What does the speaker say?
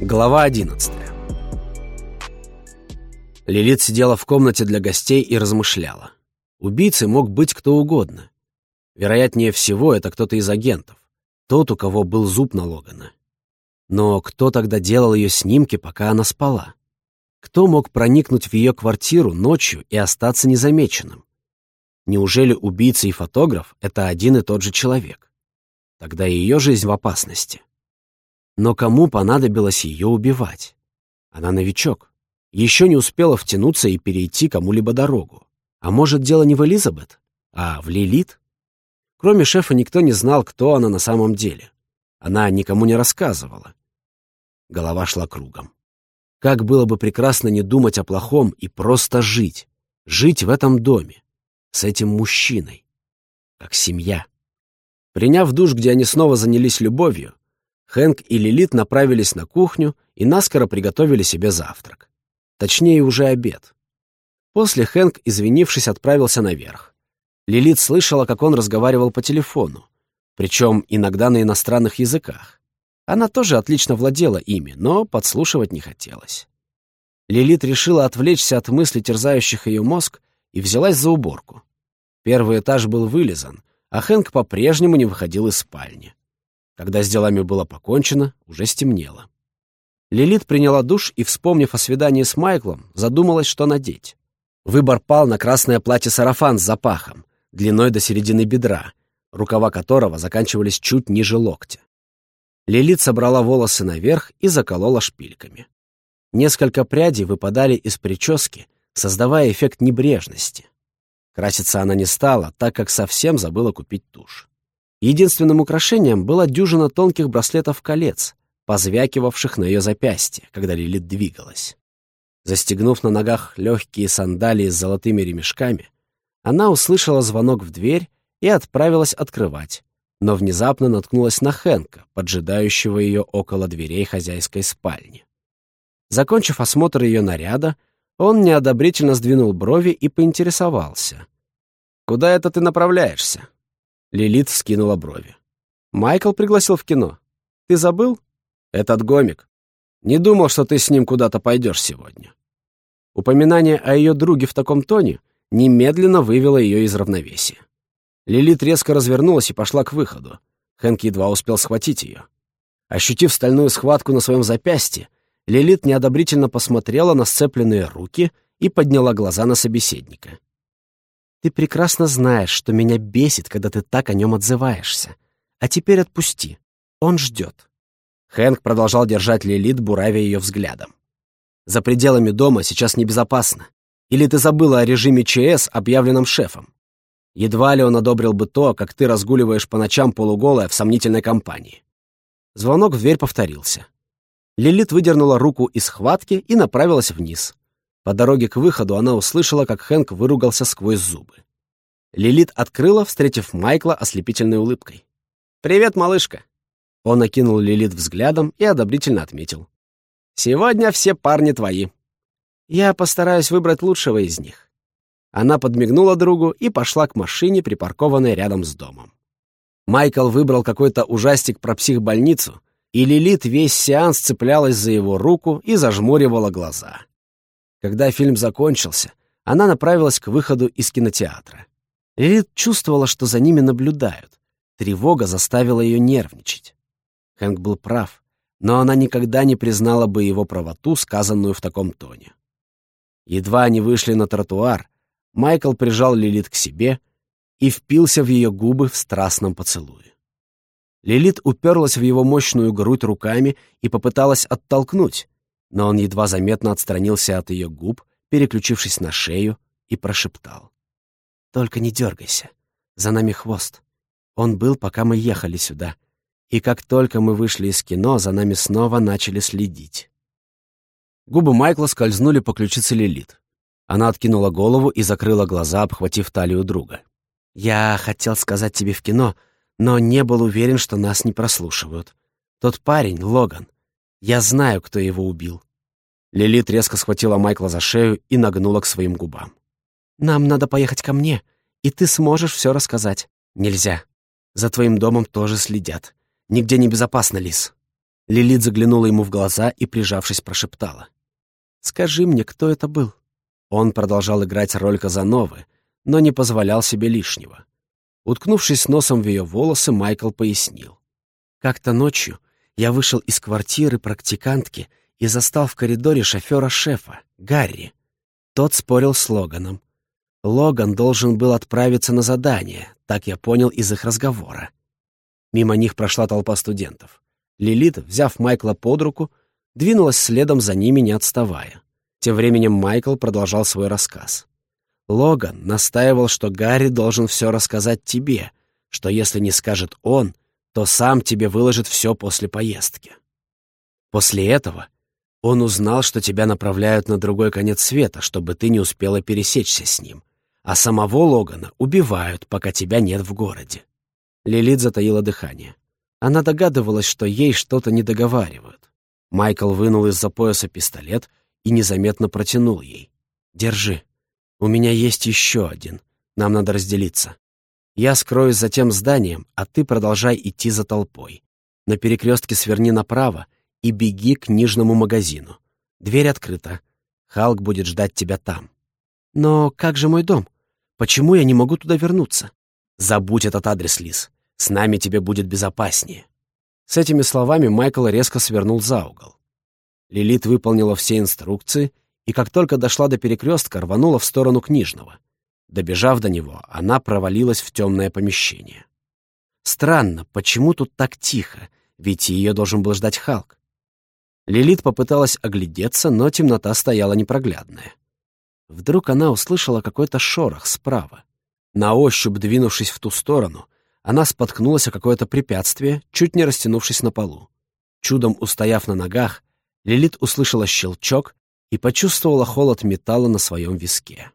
Глава 11 Лилит сидела в комнате для гостей и размышляла. Убийцей мог быть кто угодно. Вероятнее всего, это кто-то из агентов. Тот, у кого был зуб на Логана. Но кто тогда делал ее снимки, пока она спала? Кто мог проникнуть в ее квартиру ночью и остаться незамеченным? Неужели убийца и фотограф — это один и тот же человек? Тогда ее жизнь в опасности. Но кому понадобилось ее убивать? Она новичок. Еще не успела втянуться и перейти кому-либо дорогу. А может, дело не в Элизабет, а в Лилит? Кроме шефа никто не знал, кто она на самом деле. Она никому не рассказывала. Голова шла кругом. Как было бы прекрасно не думать о плохом и просто жить. Жить в этом доме. С этим мужчиной. Как семья. Приняв душ, где они снова занялись любовью, Хэнк и Лилит направились на кухню и наскоро приготовили себе завтрак. Точнее, уже обед. После Хэнк, извинившись, отправился наверх. Лилит слышала, как он разговаривал по телефону, причем иногда на иностранных языках. Она тоже отлично владела ими, но подслушивать не хотелось. Лилит решила отвлечься от мыслей, терзающих ее мозг, и взялась за уборку. Первый этаж был вылизан, а Хэнк по-прежнему не выходил из спальни. Когда с делами было покончено, уже стемнело. Лилит приняла душ и, вспомнив о свидании с Майклом, задумалась, что надеть. Выбор пал на красное платье-сарафан с запахом, длиной до середины бедра, рукава которого заканчивались чуть ниже локтя. Лилит собрала волосы наверх и заколола шпильками. Несколько прядей выпадали из прически, создавая эффект небрежности. Краситься она не стала, так как совсем забыла купить тушь. Единственным украшением была дюжина тонких браслетов-колец, позвякивавших на ее запястье, когда Лилит двигалась. Застегнув на ногах легкие сандалии с золотыми ремешками, она услышала звонок в дверь и отправилась открывать, но внезапно наткнулась на Хэнка, поджидающего ее около дверей хозяйской спальни. Закончив осмотр ее наряда, он неодобрительно сдвинул брови и поинтересовался. «Куда это ты направляешься?» Лилит скинула брови. «Майкл пригласил в кино. Ты забыл? Этот гомик. Не думал, что ты с ним куда-то пойдешь сегодня». Упоминание о ее друге в таком тоне немедленно вывело ее из равновесия. Лилит резко развернулась и пошла к выходу. Хэнк едва успел схватить ее. Ощутив стальную схватку на своем запястье, Лилит неодобрительно посмотрела на сцепленные руки и подняла глаза на собеседника. Ты прекрасно знаешь, что меня бесит, когда ты так о нем отзываешься. А теперь отпусти. Он ждет. Хэнк продолжал держать Лилит, буравя ее взглядом. «За пределами дома сейчас небезопасно. Или ты забыла о режиме ЧС, объявленном шефом? Едва ли он одобрил бы то, как ты разгуливаешь по ночам полуголая в сомнительной компании». Звонок в дверь повторился. Лилит выдернула руку из схватки и направилась вниз. По дороге к выходу она услышала, как Хэнк выругался сквозь зубы. Лилит открыла, встретив Майкла ослепительной улыбкой. «Привет, малышка!» Он окинул Лилит взглядом и одобрительно отметил. «Сегодня все парни твои. Я постараюсь выбрать лучшего из них». Она подмигнула другу и пошла к машине, припаркованной рядом с домом. Майкл выбрал какой-то ужастик про психбольницу, и Лилит весь сеанс цеплялась за его руку и зажмуривала глаза. Когда фильм закончился, она направилась к выходу из кинотеатра. Лилит чувствовала, что за ними наблюдают. Тревога заставила ее нервничать. Хэнк был прав, но она никогда не признала бы его правоту, сказанную в таком тоне. Едва они вышли на тротуар, Майкл прижал Лилит к себе и впился в ее губы в страстном поцелуе. Лилит уперлась в его мощную грудь руками и попыталась оттолкнуть, но он едва заметно отстранился от ее губ, переключившись на шею, и прошептал. «Только не дергайся. За нами хвост. Он был, пока мы ехали сюда. И как только мы вышли из кино, за нами снова начали следить». Губы Майкла скользнули по ключице Лилит. Она откинула голову и закрыла глаза, обхватив талию друга. «Я хотел сказать тебе в кино, но не был уверен, что нас не прослушивают. Тот парень, Логан, я знаю, кто его убил». Лилит резко схватила Майкла за шею и нагнула к своим губам. «Нам надо поехать ко мне, и ты сможешь все рассказать». «Нельзя. За твоим домом тоже следят. Нигде не безопасно, Лис». Лилит заглянула ему в глаза и, прижавшись, прошептала. «Скажи мне, кто это был?» Он продолжал играть роль Казановы, но не позволял себе лишнего. Уткнувшись носом в ее волосы, Майкл пояснил. «Как-то ночью я вышел из квартиры практикантки и застал в коридоре шофера шефа, Гарри. Тот спорил с Логаном. Логан должен был отправиться на задание, так я понял из их разговора. Мимо них прошла толпа студентов. Лилит, взяв Майкла под руку, двинулась следом за ними, не отставая. Тем временем Майкл продолжал свой рассказ. Логан настаивал, что Гарри должен все рассказать тебе, что если не скажет он, то сам тебе выложит все после поездки. После этого он узнал, что тебя направляют на другой конец света, чтобы ты не успела пересечься с ним, а самого Логана убивают, пока тебя нет в городе. Лилит затаила дыхание. Она догадывалась, что ей что-то не договаривают. Майкл вынул из-за пояса пистолет и незаметно протянул ей. «Держи. У меня есть еще один. Нам надо разделиться. Я скроюсь за тем зданием, а ты продолжай идти за толпой. На перекрестке сверни направо и беги к книжному магазину. Дверь открыта. Халк будет ждать тебя там. Но как же мой дом? Почему я не могу туда вернуться? Забудь этот адрес, Лис. С нами тебе будет безопаснее». С этими словами Майкл резко свернул за угол. Лилит выполнила все инструкции и, как только дошла до перекрестка, рванула в сторону книжного. Добежав до него, она провалилась в темное помещение. Странно, почему тут так тихо, ведь ее должен был ждать Халк. Лилит попыталась оглядеться, но темнота стояла непроглядная. Вдруг она услышала какой-то шорох справа. На ощупь двинувшись в ту сторону, она споткнулась о какое-то препятствие, чуть не растянувшись на полу. Чудом устояв на ногах, Лилит услышала щелчок и почувствовала холод металла на своем виске.